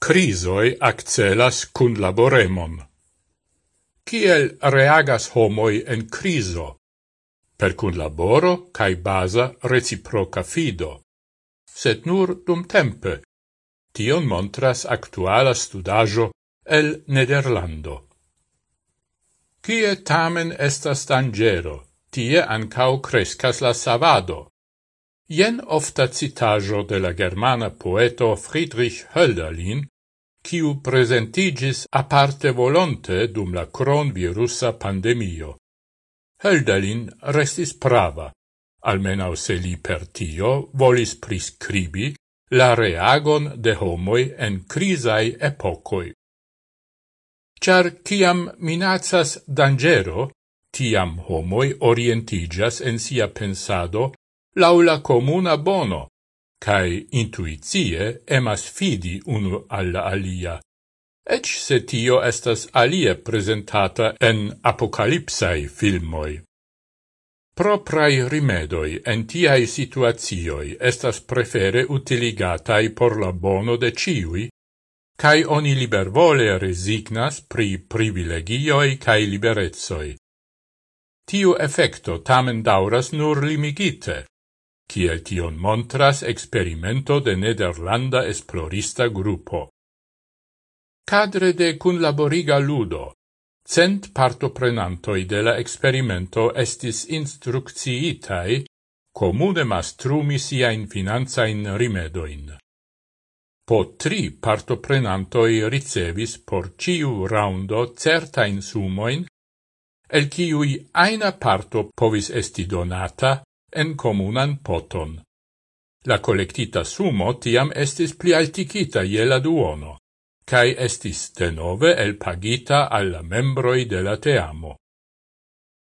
Crisoi accelas cun laboremon. Ciel reagas homoi en criso? Per cun laboro cae basa reciproca fido. Set nur dum tempe. Tion montras actuala studajo el Nederlando. Cie tamen estas dangero, tie ancau crescas la savado. Jen ofta citajo de la germana poeto Friedrich Hölderlin quiu presentigis aparte volonte dum la cronvirusa pandemio. Heldalin restis prava, almenau se li per tio volis prescribi la reagon de homoi en crisai epocoi. Char ciam minazas dangero, tiam homoi orientigas en sia pensado laula comuna bono, cae intuizie emas fidi unu alla alia, ec se tio estas alie presentata en apocalipsai filmoi. Proprai rimedoi en tiai situazioi estas prefere utiligatai por la bono de ciui, cae oni libervole resignas pri privilegioi cae liberezoi. Tiu effecto tamen dauras nur limigite, kiel tion montras experimento de nederlanda esplorista gruppo. Cadre de cunlaboriga ludo, cent partoprenantoi de la experimento estis instrucciitai comune mastrumi siain finanzain rimedoin. Po tri partoprenantoi ricevis por ciu raundo certain sumoin, el ciui aina parto povis esti donata en comunan poton. La collectita sumo tiam estis plialtigita je la duono, cae estis denove elpagita alla membroi de la teamo.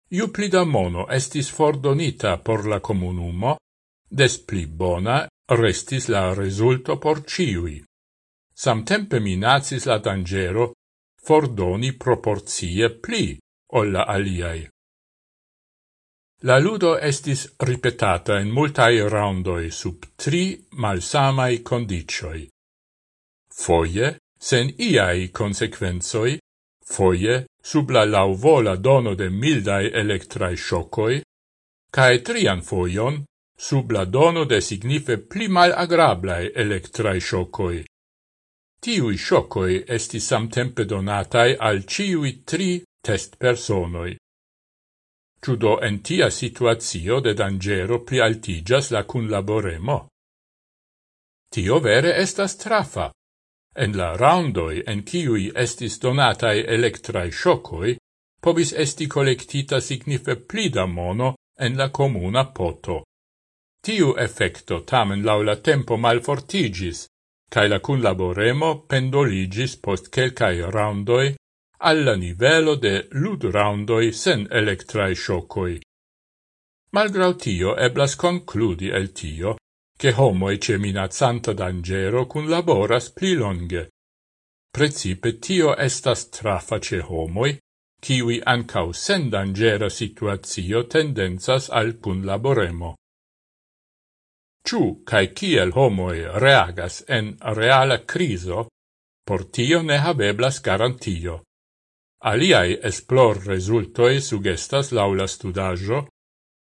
Iu pli da mono estis fordonita por la comunumo, des pli bona restis la resulto por ciui. Samtempe minacis la dangero fordoni proporzie pli o la aliai. La ludo estis ripetata en multae roundoi sub tri malsamai condicioi. Foie, sen iai consequenzoi, foie, sub la lauvola dono de mildae electrae shocoi, cae trian foion, sub la dono de signife pli mal agrablae electrae shocoi. Tiui shocoi estis samtempe donatai al ciui tri test personoi. Ciudo en tia situazio de dangero plialtigas la cunlaboremo? Tio vere estas trafa. En la raundoi en ciui estis donatai electrae shocoi, povis esti collectita signife plida mono en la comuna poto. Tiu effecto tamen laula tempo malfortigis, cae la cunlaboremo pendoligis post quelcae raundoi alla nivelo de ludraundoi sen electrae shocoi. Malgrau tio eblas concludi el tio, che homoi ce minazzanta dangero cun laboras pli longe. Precipe tio estas trafa ce homoi, kiwi ancau sen dangera situatio tendenzas al cun laboremo. Ciu cae kiel homoi reagas en reala criso, por tio ne habeblas garantio. Aliai esplor resultoi sugestas laula studajo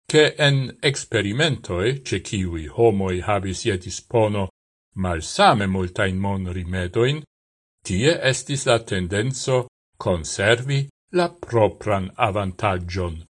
che en experimentoi ce ciui homoi habis je dispono malsame multain mon rimedoin, tie estis la tendenzo conservi la propran avantagion.